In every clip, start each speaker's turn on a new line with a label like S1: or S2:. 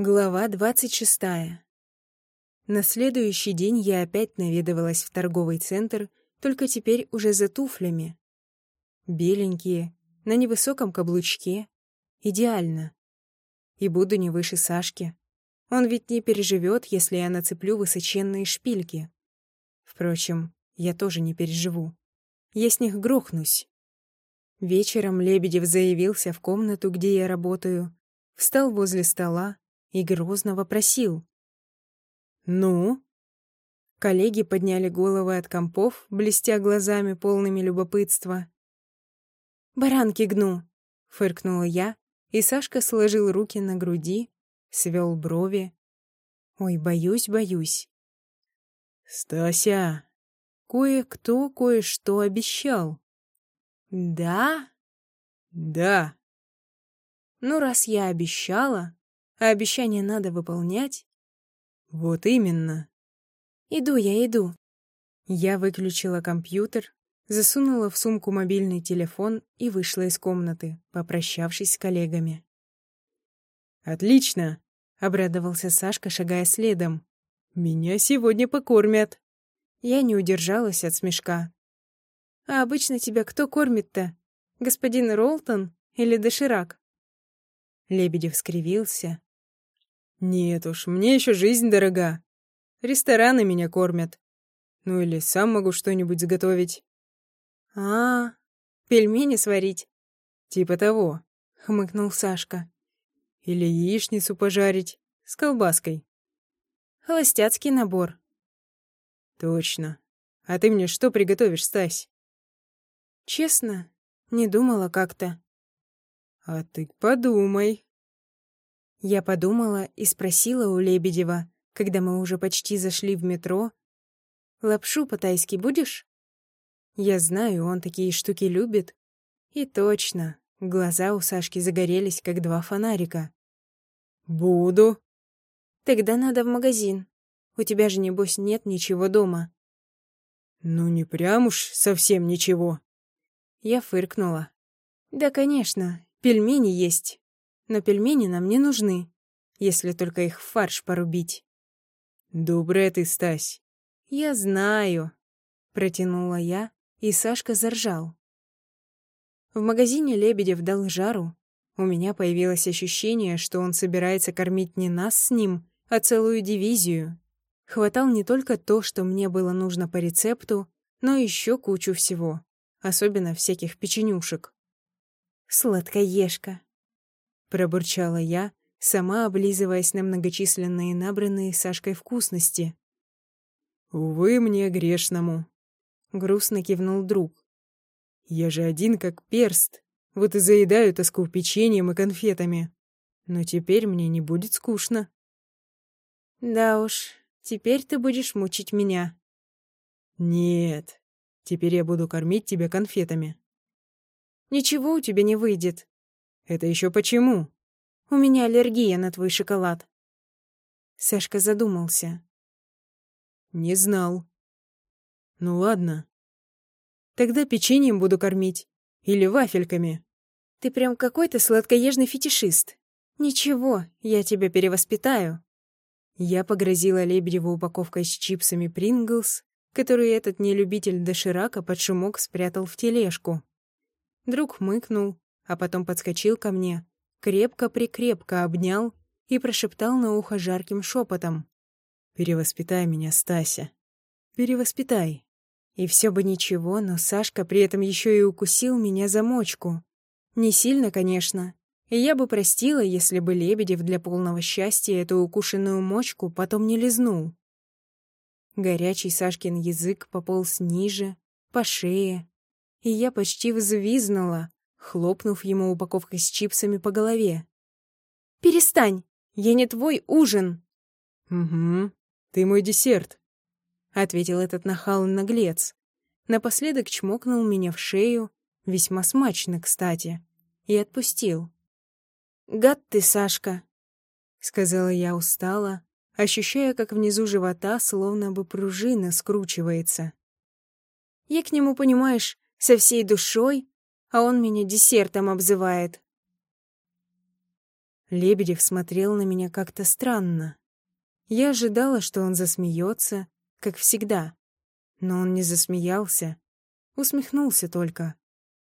S1: Глава двадцать шестая. На следующий день я опять наведывалась в торговый центр, только теперь уже за туфлями. Беленькие, на невысоком каблучке. Идеально. И буду не выше Сашки. Он ведь не переживет, если я нацеплю высоченные шпильки. Впрочем, я тоже не переживу. Я с них грохнусь. Вечером Лебедев заявился в комнату, где я работаю, встал возле стола, и грозно вопросил. «Ну?» Коллеги подняли головы от компов, блестя глазами, полными любопытства. «Баранки гну!» — фыркнула я, и Сашка сложил руки на груди, свел брови. «Ой, боюсь, боюсь».
S2: «Стася!»
S1: Кое-кто кое-что обещал. «Да?»
S2: «Да».
S1: «Ну, раз я обещала, а обещание надо выполнять.
S2: Вот именно.
S1: Иду я, иду. Я выключила компьютер, засунула в сумку мобильный телефон и вышла из комнаты, попрощавшись с коллегами.
S2: «Отлично!»
S1: — обрадовался Сашка, шагая следом.
S2: «Меня сегодня покормят!»
S1: Я не удержалась от смешка. «А обычно тебя кто кормит-то? Господин Ролтон или Доширак?» Лебедев скривился,
S2: нет уж, мне еще жизнь дорога. Рестораны меня кормят. Ну или сам могу что-нибудь заготовить.
S1: А, -а, -а пельмени сварить?
S2: Типа того,
S1: хмыкнул Сашка.
S2: Или яичницу пожарить с колбаской.
S1: Холостяцкий набор.
S2: Точно. А ты мне что приготовишь, Стась?
S1: Честно, не думала как-то.
S2: А ты подумай.
S1: Я подумала и спросила у Лебедева, когда мы уже почти зашли в метро, «Лапшу по-тайски будешь?» Я знаю, он такие штуки любит. И точно, глаза у Сашки загорелись, как два фонарика.
S2: «Буду».
S1: «Тогда надо в магазин. У тебя же, небось, нет ничего дома».
S2: «Ну, не прям уж совсем ничего».
S1: Я фыркнула. «Да, конечно, пельмени есть но пельмени нам не нужны, если только их в фарш порубить.
S2: «Добрая ты, Стась!»
S1: «Я знаю», — протянула я, и Сашка заржал. В магазине Лебедев дал жару. У меня появилось ощущение, что он собирается кормить не нас с ним, а целую дивизию. Хватал не только то, что мне было нужно по рецепту, но еще кучу всего, особенно всяких печенюшек. Сладкоежка. Пробурчала я, сама облизываясь на многочисленные набранные Сашкой вкусности.
S2: «Увы, мне грешному», — грустно кивнул друг. «Я же один как перст, вот и заедаю тоску печеньем и конфетами. Но теперь мне не будет скучно».
S1: «Да уж, теперь ты будешь мучить меня».
S2: «Нет, теперь я буду кормить тебя конфетами».
S1: «Ничего у тебя не выйдет.
S2: Это еще почему?
S1: У меня аллергия на твой шоколад. Сашка задумался.
S2: Не знал. Ну ладно. Тогда печеньем буду кормить. Или вафельками.
S1: Ты прям какой-то сладкоежный фетишист. Ничего, я тебя перевоспитаю. Я погрозила Лебедеву упаковкой с чипсами Принглс, которые этот нелюбитель доширака под шумок спрятал в тележку. Друг мыкнул, а потом подскочил ко мне, крепко-прикрепко обнял и прошептал на ухо жарким шепотом.
S2: «Перевоспитай меня, Стася. Перевоспитай».
S1: И все бы ничего, но Сашка при этом еще и укусил меня за мочку. Не сильно, конечно. И я бы простила, если бы Лебедев для полного счастья эту укушенную мочку потом не лизнул. Горячий Сашкин язык пополз ниже, по шее, и я почти взвизнула, хлопнув ему упаковкой с чипсами по голове. «Перестань! Я не твой ужин!»
S2: «Угу, ты мой десерт», —
S1: ответил этот нахал наглец. Напоследок чмокнул меня в шею, весьма смачно, кстати, и отпустил. «Гад ты, Сашка!» — сказала я устало, ощущая, как внизу живота словно бы пружина скручивается. Я к нему, понимаешь, со всей душой, а он меня десертом обзывает. Лебедев смотрел на меня как-то странно. Я ожидала, что он засмеется, как всегда. Но он не засмеялся, усмехнулся только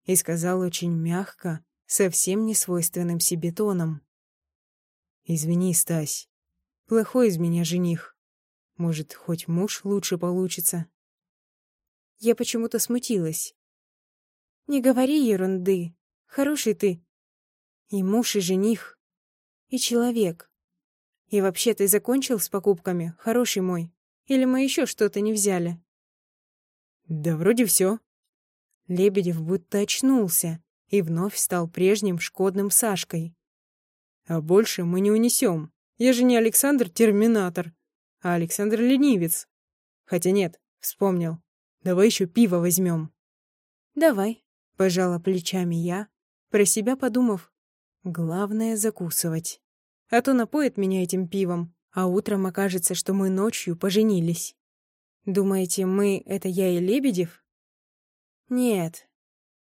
S1: и сказал очень мягко, совсем не свойственным себе тоном. «Извини, Стась, плохой из меня жених. Может, хоть муж лучше получится?» Я почему-то смутилась. «Не говори ерунды. Хороший ты. И муж, и жених, и человек. И вообще ты закончил с покупками, хороший мой? Или мы еще что-то не взяли?»
S2: «Да вроде все.
S1: Лебедев будто очнулся и вновь стал прежним шкодным Сашкой.
S2: «А больше мы не унесем. Я же не Александр Терминатор, а Александр Ленивец. Хотя нет, вспомнил. Давай еще пиво возьмем».
S1: «Давай», — пожала плечами я, про себя подумав. «Главное — закусывать. А то напоит меня этим пивом, а утром окажется, что мы ночью поженились. Думаете, мы — это я и Лебедев?» «Нет.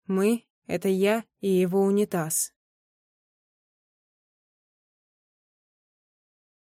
S1: Мы — это я и его унитаз».